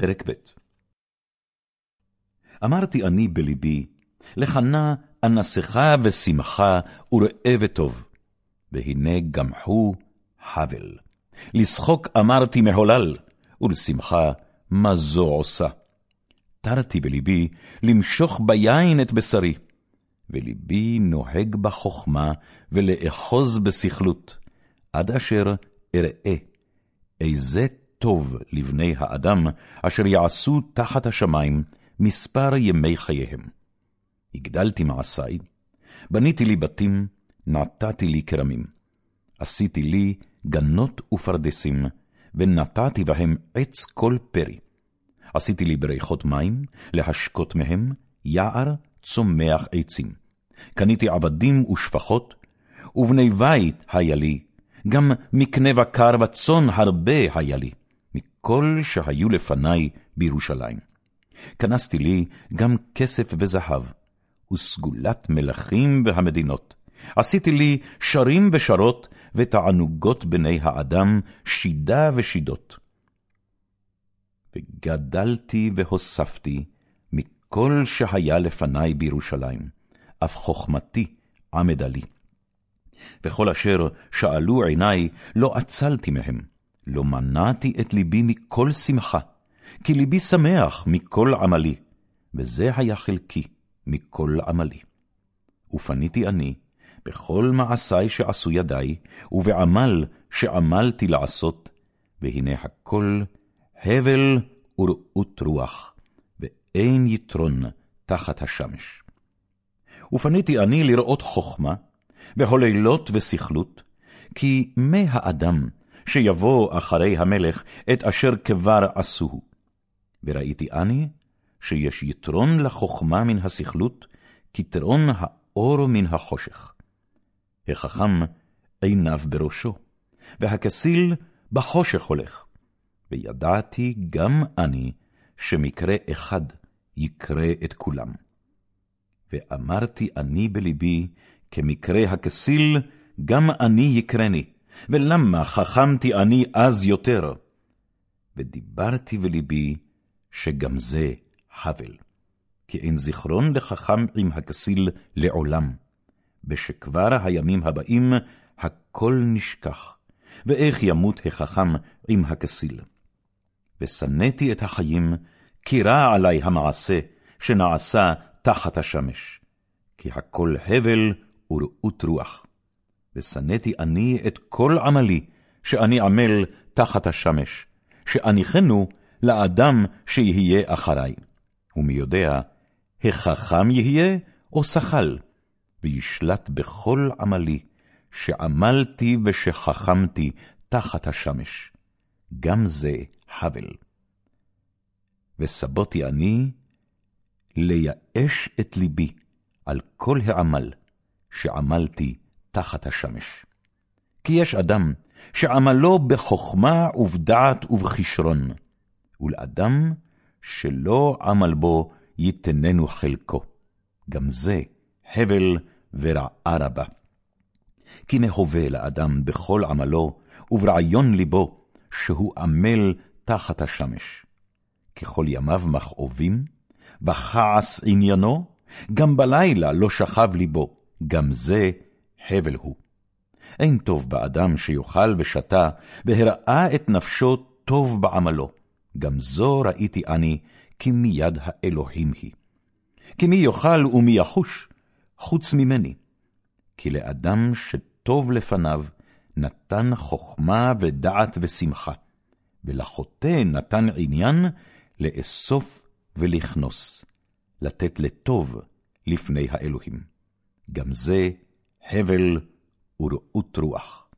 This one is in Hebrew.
פרק ב' אמרתי אני בלבי, לכנה אנסך ושמחה וראה וטוב, והנה גמחו חבל. לשחוק אמרתי מהולל, ולשמחה מה זו עושה. תרתי בלבי למשוך ביין את בשרי, ולבי נוהג בחכמה ולאחוז בסכלות, עד אשר אראה איזה טוב לבני האדם, אשר יעשו תחת השמים מספר ימי חייהם. הגדלתי מעשי, בניתי לי בתים, נטעתי לי כרמים. עשיתי לי גנות ופרדסים, ונטעתי בהם עץ כל פרי. עשיתי לי בריכות מים, להשקות מהם, יער צומח עצים. קניתי עבדים ושפחות, ובני בית היה לי, גם מקנה בקר וצאן הרבה היה לי, מכל שהיו לפני בירושלים. כנסתי לי גם כסף וזהב, וסגולת מלכים והמדינות. עשיתי לי שרים ושרות, ותענוגות בני האדם, שידה ושידות. וגדלתי והוספתי מכל שהיה לפני בירושלים, אף חכמתי עמדה לי. וכל אשר שאלו עיני, לא עצלתי מהם, לא מנעתי את ליבי מכל שמחה, כי ליבי שמח מכל עמלי, וזה היה חלקי מכל עמלי. ופניתי אני, בכל מעשי שעשו ידי, ובעמל שעמלתי לעשות, והנה הכל הבל ורעות רוח, ואין יתרון תחת השמש. ופניתי אני לראות חכמה, בהוללות וסכלות, כי מה האדם שיבוא אחרי המלך את אשר כבר עשוהו. וראיתי אני שיש יתרון לחכמה מן הסכלות, כתרון האור מן החושך. החכם עיניו בראשו, והכסיל בחושך הולך. וידעתי גם אני שמקרה אחד יקרה את כולם. ואמרתי אני בלבי, כמקרה הכסיל, גם אני יקרני, ולמה חכמתי אני אז יותר? ודיברתי בלבי, שגם זה חבל. כי אין זיכרון לחכם עם הכסיל לעולם, ושכבר הימים הבאים הכל נשכח, ואיך ימות החכם עם הכסיל. ושנאתי את החיים, כי רע עלי המעשה שנעשה תחת השמש, כי הכל הבל ורעות רוח. ושנאתי אני את כל עמלי, שאני עמל תחת השמש, שאניחנו לאדם שיהיה אחרי. ומי יודע, החכם יהיה או שחל, וישלט בכל עמלי, שעמלתי ושחכמתי תחת השמש. גם זה חבל. וסבותי אני לייאש את ליבי על כל העמל שעמלתי תחת השמש. כי יש אדם שעמלו בחכמה ובדעת ובכישרון, ולאדם שלא עמל בו יתננו חלקו. גם זה הבל ורעה רבה. כי מהווה לאדם בכל עמלו, וברעיון ליבו, שהוא עמל תחת השמש. ככל ימיו מכאובים, בכעס עניינו, גם בלילה לא שכב ליבו, גם זה הבל הוא. אין טוב באדם שיאכל ושתה, והראה את נפשו טוב בעמלו. גם זו ראיתי אני, כי מיד האלוהים היא. כי מי יאכל ומי יחוש, חוץ ממני. כי לאדם שטוב לפניו, נתן חכמה ודעת ושמחה, ולחוטא נתן עניין לאסוף ולכנוס, לתת לטוב לפני האלוהים. גם זה הבל ורעות רוח.